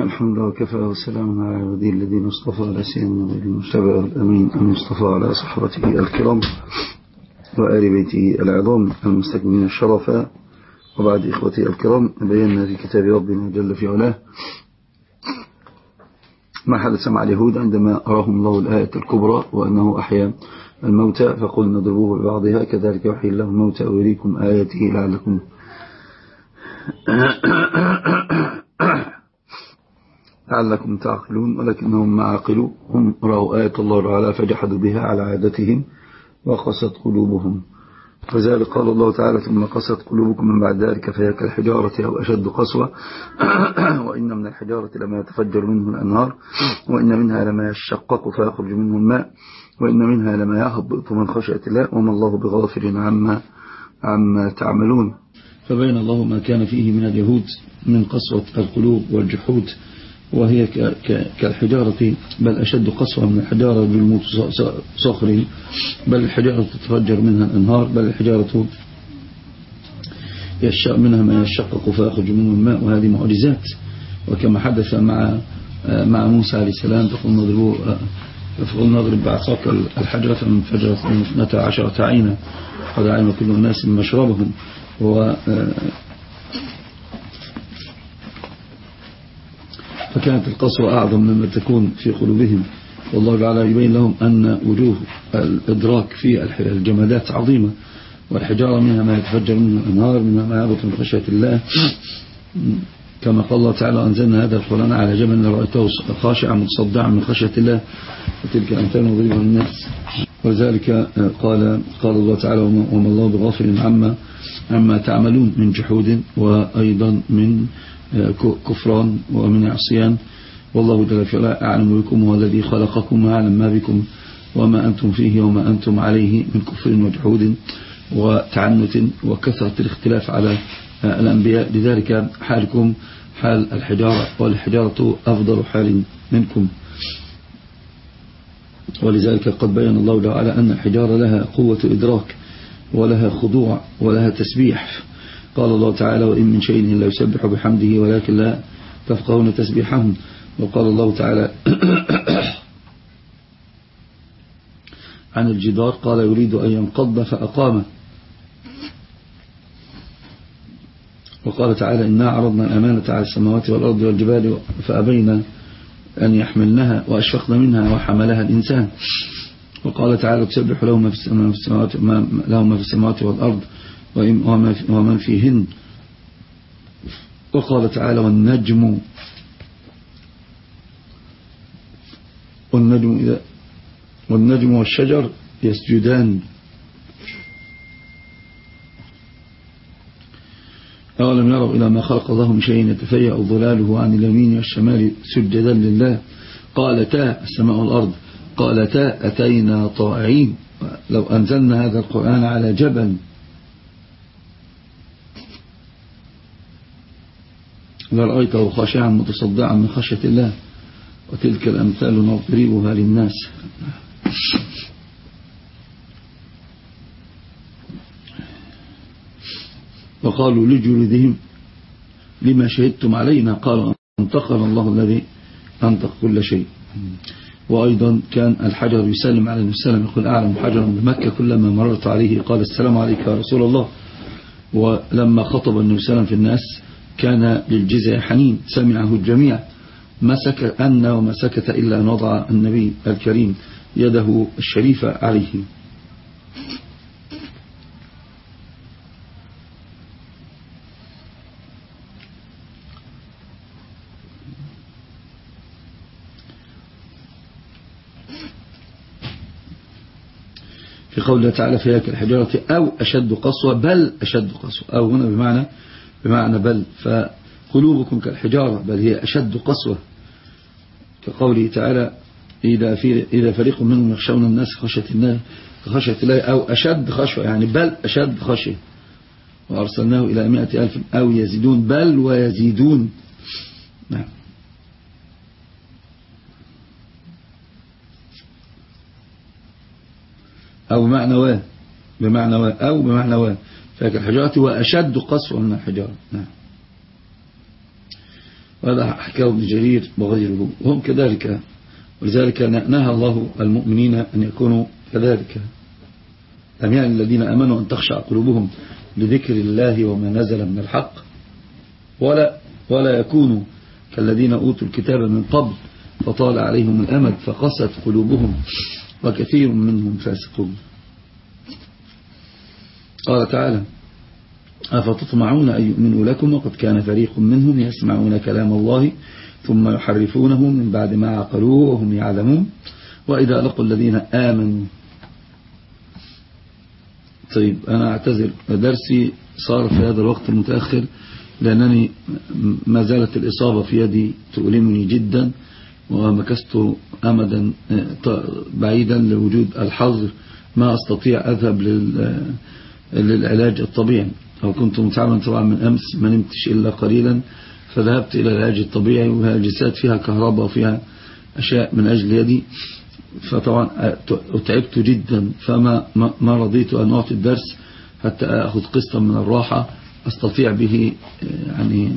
الحمد لله وكفى وسلام على عباده الذين اصطفى على سيدنا المجتبى الأمين المصطفى على صحبته الكرام وآل بيته العظام المستكملين الشرفاء وبعد إخوتي الكرام بينا في كتاب ربنا جل في علاه. ما حدث مع اليهود عندما أراهم الله الآية الكبرى وأنه أحيا الموتى فقلنا ضربوه ببعضها كذلك يحيي الله الموتى ويريكم آياته لعلكم لعلكم تعقلون ولكنهم ما عقلوا. هم رأوا آية الله تعالى فجحدوا بها على عادتهم وقست قلوبهم. فذلك قال الله تعالى ثم قست قلوبكم من بعد ذلك فهي كالحجارة أو أشد قسوة. وإن من الحجارة لما يتفجر منه الأنهار وإن منها لما يشقق فيخرج منه الماء وإن منها لما يهبط من خشية الله. وما الله بغافل عما, عما تعملون. فبين الله ما كان فيه من اليهود من قسوة القلوب والجحود. وهي كالحجارة بل أشد قسوة من الحجارة بالموت صخري بل الحجارة تتفجر منها الأنهار بل الحجارة منها ما يشقق فيخرج منه الماء. وهذه معجزات. وكما حدث مع مع موسى عليه السلام تقول نضربوا فقل نضرب بعصاك الحجرة فانفجرت اثنتا عشرة عينا. قد علم كل الناس مشربهم. فكانت القسوة أعظم مما تكون في قلوبهم. والله تعالى يبين لهم أن وجوه الإدراك في الجمادات عظيمة والحجارة منها ما يتفجر منه الأنهار منها ما يهبط من خشية الله. كما قال الله تعالى أنزلنا هذا القرآن على جبل رأيته خاشعا متصدعا من خشية الله. وتلك الأمثال نضربها الناس ولذلك قال قال الله تعالى وما الله بغافل عما عما تعملون من جحود وأيضا من كفران ومن عصيان. والله جل في أعلم بكم هو الذي خلقكم وأعلم ما بكم وما أنتم فيه وما أنتم عليه من كفر وجحود وتعنت وكثرة الاختلاف على الأنبياء. لذلك حالكم حال الحجارة والحجارة أفضل حال منكم. ولذلك قد بين الله تعالى أن الحجارة لها قوة إدراك ولها خضوع ولها تسبيح. قال الله تعالى وإن من شيء إلا يسبح بحمده ولكن لا تفقهون تسبيحهم. وقال الله تعالى عن الجدار قال يريد أن ينقض فأقامه. وقال تعالى إنا عرضنا الأمانة على السماوات والأرض والجبال فأبينا أن يحملنها وأشفقنا منها وحملها الإنسان. وقال تعالى تسبح له ما في السماوات, ما في السماوات والأرض ومن فيهن. وقال تعالى والنجم. والنجم إذا والنجم والشجر يسجدان. أولم يروا إلى ما خلق الله من شيء يتفيأ ظلاله عن اليمين والشمال سجدا لله. قالتا السماء والأرض. قالتا أتينا طائعين لو أنزلنا هذا القرآن على جبل. لرأيته خاشعا متصدعا من خشية الله وتلك الأمثال نضربها للناس. وقالوا لجلودهم لما شهدتم علينا؟ قالوا انتقل الله الذي أنطق كل شيء. وأيضا كان الحجر يسلم على السلام يقول أعلم حجرا بمكة كلما مررت عليه. قال السلام عليك يا رسول الله. ولما خطب النبي صلى الله عليه وسلم في الناس كان للجزع حنين. سمعه الجميع. ما سكت أن وما سكت إلا أن وضع النبي الكريم يده الشريفة عليه. في قوله تعالى فيها كالحجارة أو أشد قسوة بل أشد قسوة. أو هنا بمعنى بمعنى بل فقلوبكم كالحجارة بل هي أشد قسوة. كقوله تعالى إذا, في إذا فريق منهم يخشون الناس خشية الله خشية الله أو أشد خشوة يعني بل أشد خشية. وأرسلناه إلى مئة ألف أو يزيدون بل ويزيدون. نعم. أو بمعنى و بمعنى و أو بمعنى و. فكالحجارة وأشد قسوة من الحجارة. نعم. وهذا حكاه ابن جرير وغيره. وهم كذلك ولذلك نهى الله المؤمنين أن يكونوا كذلك. لم يعني الذين أمنوا أن تخشع قلوبهم لذكر الله وما نزل من الحق؟ ولا ولا يكونوا كالذين أوتوا الكتاب من قبل فطال عليهم الأمد فقست قلوبهم وكثير منهم فاسقون. قال تعالى أفتطمعون أن يؤمنوا لكم وقد كان فريق منهم يسمعون كلام الله ثم يحرفونه من بعد ما عقلوه وهم يعلمون. وإذا لقوا الذين آمنوا طيب أنا أعتذر درسي صار في هذا الوقت المتأخر لأنني ما زالت الإصابة في يدي تؤلمني جدا ومكست أمدا بعيدا لوجود الحظر. ما أستطيع أذهب للعلاج الطبيعي. أو كنت متعبا طبعا من أمس ما نمتش إلا قليلا فذهبت إلى العلاج الطبيعي وهي فيها كهرباء وفيها أشياء من أجل يدي. فطبعا تعبت جدا فما ما رضيت أن أعطي الدرس حتى أخذ قسطا من الراحة. أستطيع به يعني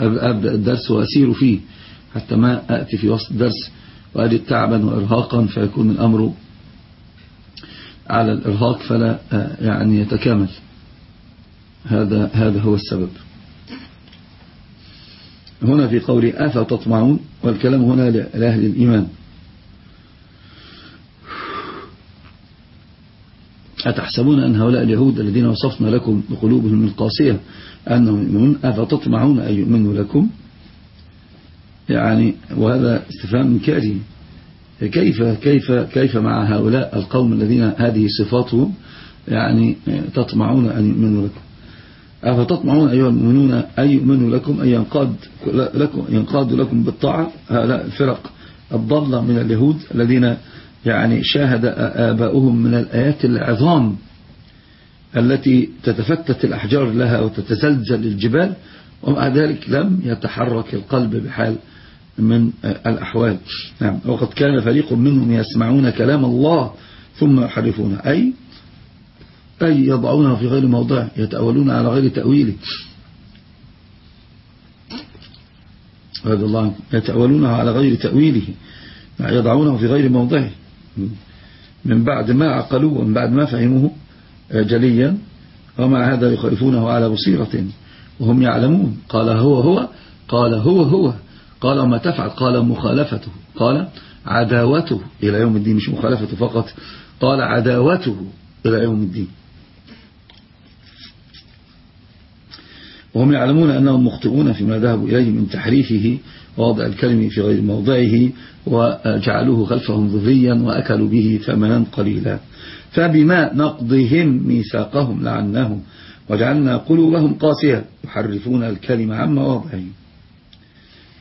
أبدأ الدرس وأسير فيه حتى ما أأتي في وسط الدرس وأجد تعبا وإرهاقا فيكون الأمر على الإرهاق فلا يعني يتكامل. هذا هذا هو السبب. هنا في قول آفة تطمعون والكلام هنا لأهل الإيمان. أتحسبون أن هؤلاء اليهود الذين وصفنا لكم بقلوبهم القاسية أنهم يؤمنون؟ أفتطمعون أن يؤمنوا لكم؟ يعني وهذا استفهام كاري كيف كيف كيف مع هؤلاء القوم الذين هذه صفاتهم يعني تطمعون أن يؤمنوا لكم؟ أفتطمعون أيها المؤمنون أن يؤمنوا لكم أن ينقاد لكم ينقادوا لكم بالطاعة؟ هؤلاء الفرق الضالة من اليهود الذين يعني شاهد آباؤهم من الآيات العظام التي تتفتت الأحجار لها وتتزلزل الجبال ومع ذلك لم يتحرك القلب بحال من الأحوال. نعم. وقد كان فريق منهم يسمعون كلام الله ثم يحرفونه. أي؟ أي يضعونه في غير موضعه يتأولون على غير تأويله هذا الله يتأولونه على غير تأويله يضعونه في غير موضعه من بعد ما عقلوه ومن بعد ما فهموه جليا ومع هذا يخالفونه على بصيرة وهم يعلمون. قال هو هو قال هو هو. قال وما تفعل. قال مخالفته. قال عداوته إلى يوم الدين. مش مخالفته فقط. قال عداوته إلى يوم الدين. وهم يعلمون أنهم مخطئون فيما ذهبوا إليه من تحريفه ووضع الكلم في غير موضعه وجعلوه خلفهم ذريا وأكلوا به ثمنا قليلا. فبما نقضهم ميثاقهم لعناهم وجعلنا قلوبهم قاسية يحرفون الكلم عن مواضعه.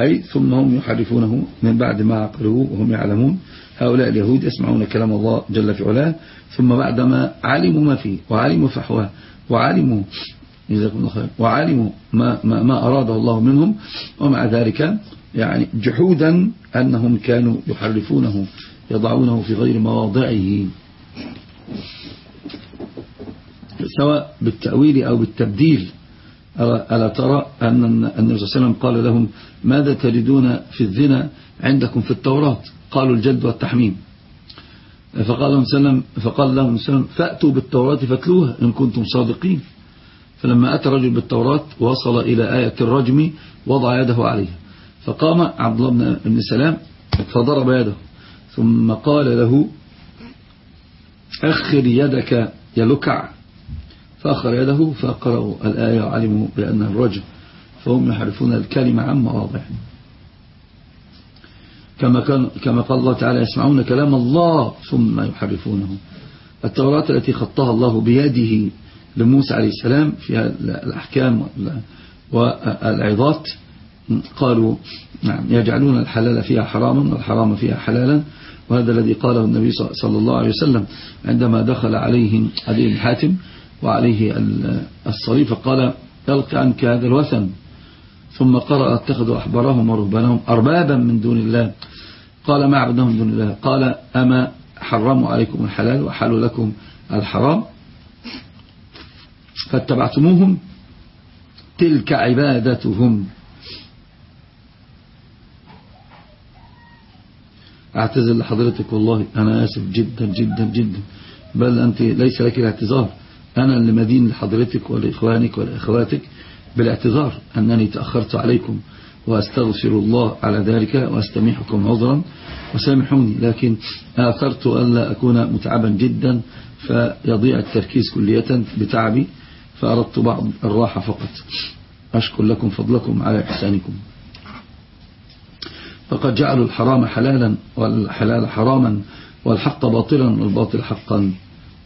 أي ثم هم يحرفونه من بعد ما عقلوه وهم يعلمون. هؤلاء اليهود يسمعون كلام الله جل في علاه. ثم بعدما علموا ما فيه وعلموا فحواه وعلموا جزاكم الله وعلموا ما, ما, ما أراده الله منهم ومع ذلك يعني جحودا أنهم كانوا يحرفونه يضعونه في غير مواضعه. سواء بالتأويل أو بالتبديل ألا ترى أن النبي صلى الله عليه وسلم قال لهم ماذا تجدون في الزنا عندكم في التوراة؟ قالوا الجد والتحميم. فقال لهم سلم فقال لهم سلم فأتوا بالتوراة فاتلوها إن كنتم صادقين. فلما أتى رجل بالتوراة وصل إلى آية الرجم وضع يده عليها. فقام عبد الله بن سلام فضرب يده. ثم قال له أخر يدك يلكع فأخر يده فقرأوا الآية وعلموا بأنها الرجم فهم يحرفون الكلمة عن مواضعه. كما, كان كما قال الله تعالى يسمعون كلام الله ثم يحرفونه. التوراة التي خطها الله بيده لموسى عليه السلام فيها الأحكام والعظات قالوا نعم يجعلون الحلال فيها حراما والحرام فيها حلالا. وهذا الذي قاله النبي صلى الله عليه وسلم عندما دخل عليه علي حاتم وعليه الصليب فقال يلقى عنك هذا الوثن. ثم قرأ اتخذوا أحبارهم ورهبانهم أربابا من دون الله. قال ما عبدهم من دون الله؟ قال أما حرموا عليكم الحلال وحلوا لكم الحرام. فاتبعتموهم. تلك عبادتهم. اعتذر لحضرتك والله أنا آسف جدا جدا جدا. بل أنت ليس لك الاعتذار. أنا اللي مدين لحضرتك ولإخوانك ولإخواتك بالاعتذار أنني تأخرت عليكم وأستغفر الله على ذلك وأستميحكم عذرا وسامحوني لكن آثرت ألا أكون متعبا جدا فيضيع التركيز كلية بتعبي فأردت بعض الراحة فقط. أشكر لكم فضلكم على إحسانكم. فقد جعلوا الحرام حلالا والحلال حراما والحق باطلا والباطل حقا.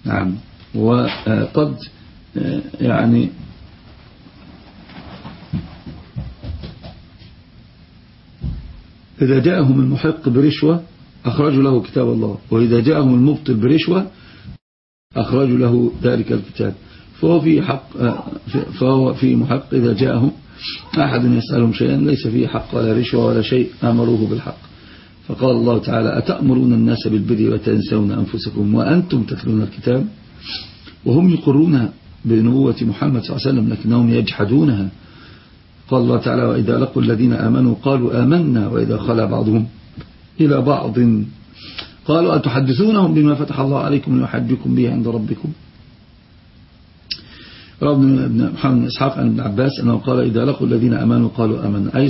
نعم. وقد يعني إذا جاءهم المحق برشوة أخرجوا له كتاب الله وإذا جاءهم المبطل برشوة أخرجوا له ذلك الكتاب. فهو في حق فهو في محق إذا جاءهم أحد يسألهم شيئا ليس فيه حق ولا رشوة ولا شيء أمروه بالحق. فقال الله تعالى أتأمرون الناس بالبر وتنسون أنفسكم وأنتم تتلون الكتاب؟ وهم يقرون بنبوة محمد صلى الله عليه وسلم لكنهم يجحدونها. قال الله تعالى وإذا لقوا الذين آمنوا قالوا آمنا وإذا خلا بعضهم إلى بعض. قالوا أتحدثونهم بما فتح الله عليكم ليحجكم به عند ربكم؟ رب ابن محمد بن إسحاق عن ابن عباس أنه قال إذا لقوا الذين أمنوا قالوا أمنا. أي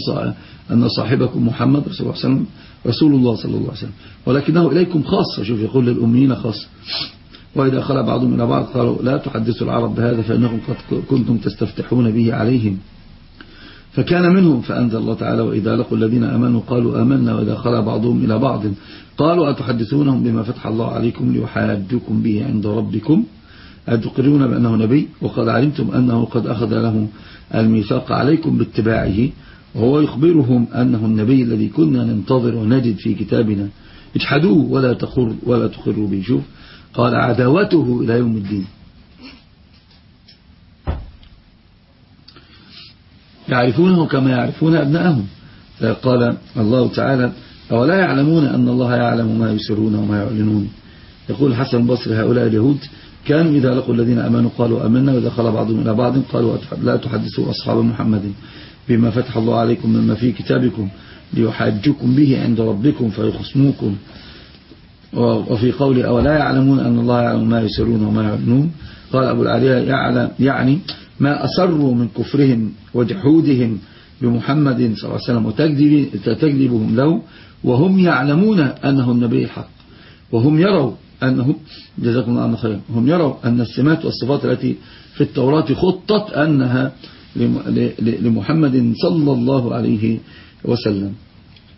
أن صاحبكم محمد صلى الله عليه وسلم رسول الله صلى الله عليه وسلم. ولكنه إليكم خاصة شوف يقول للأميين خاصة وإذا خلى بعضهم إلى بعض قالوا لا تحدثوا العرب بهذا فإنكم قد كنتم تستفتحون به عليهم. فكان منهم فأنزل الله تعالى وإذا لقوا الذين أمنوا قالوا آمنا وإذا خلى بعضهم إلى بعض قالوا أتحدثونهم بما فتح الله عليكم ليحاجوكم به عند ربكم؟ أتقرون بأنه نبي؟ وقد علمتم أنه قد أخذ له الميثاق عليكم باتباعه وهو يخبرهم أنه النبي الذي كنا ننتظر ونجد في كتابنا. اجحدوه ولا تخر ولا تخروا به. شوف قال عداوته إلى يوم الدين. يعرفونه كما يعرفون أبنائهم. قال الله تعالى أولا يعلمون أن الله يعلم ما يسرون وما يعلنون. يقول حسن البصري هؤلاء اليهود كانوا إذا لقوا الذين أمنوا قالوا أمنا وإذا خلى بعضهم إلى بعض قالوا لا تحدثوا أصحاب محمد بما فتح الله عليكم مما في كتابكم ليحاجكم به عند ربكم فيخصموكم. وفي قول أولا يعلمون أن الله يعلم ما يسرون وما يعلنون قال أبو العالية يعلم يعني ما أسروا من كفرهم وجحودهم بمحمد صلى الله عليه وسلم وتكذبهم له وهم يعلمون أنه النبي الحق وهم يروا أنه جزاكم الله خيرا هم يروا أن السمات والصفات التي في التوراة خطت أنها لمحمد صلى الله عليه وسلم.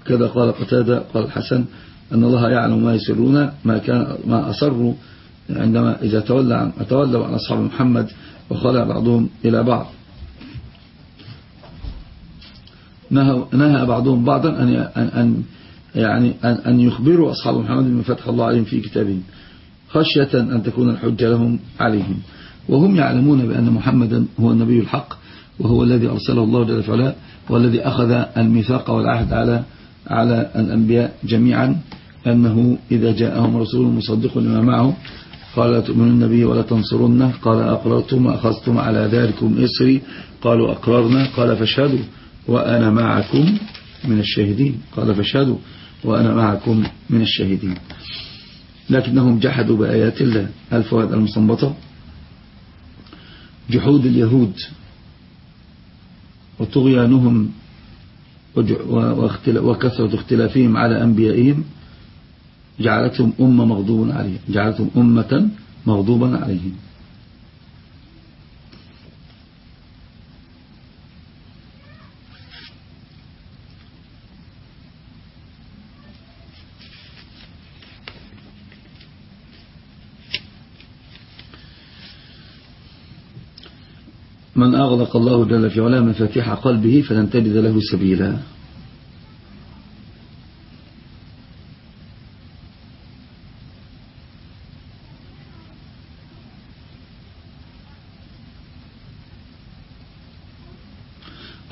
كذا قال قتادة قال الحسن أن الله يعلم ما يسرون ما كان ما أسروا عندما إذا تولى عن تولوا عن أصحاب محمد وخلع بعضهم إلى بعض. نهى, نهى بعضهم بعضا أن أن يعني أن, أن يخبروا أصحاب محمد بما فتح الله عليهم في كتابهم خشية أن تكون الحجة لهم عليهم. وهم يعلمون بأن محمدا هو النبي الحق وهو الذي أرسله الله جل وعلا والذي أخذ الميثاق والعهد على على الأنبياء جميعا. أنه إذا جاءهم رسول مصدق لما معه قال لا تؤمنون به ولا تنصرونه قال أقررتم وأخذتم على ذلكم إسري قالوا أقررنا قال فاشهدوا وأنا معكم من الشاهدين قال فاشهدوا وأنا معكم من الشاهدين. لكنهم جحدوا بآيات الله. الفوائد المستنبطة جحود اليهود وطغيانهم وكثرة اختلافهم على أنبيائهم جعلتهم أمة مغضوبا عليهم. جعلتهم أمة مغضوبا عليهم. من أغلق الله جل في علاه مفاتيح قلبه فلن تجد له سبيلا.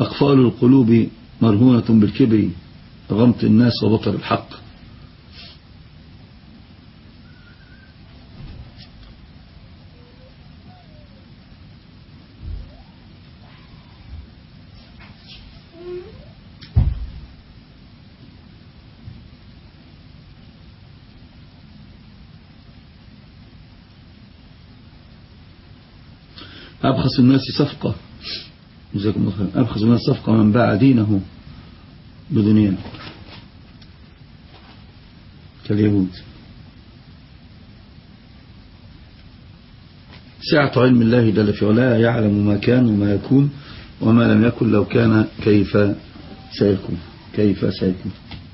أقفال القلوب مرهونة بالكبر غمط الناس وبطر الحق. أبخس الناس صفقة. جزاكم الله خير. أبخس الناس صفقة من باع دينه بدنيا. كاليهود. سعة علم الله جل في علاه يعلم ما كان وما يكون وما لم يكن لو كان كيف سيكون. كيف سيكون.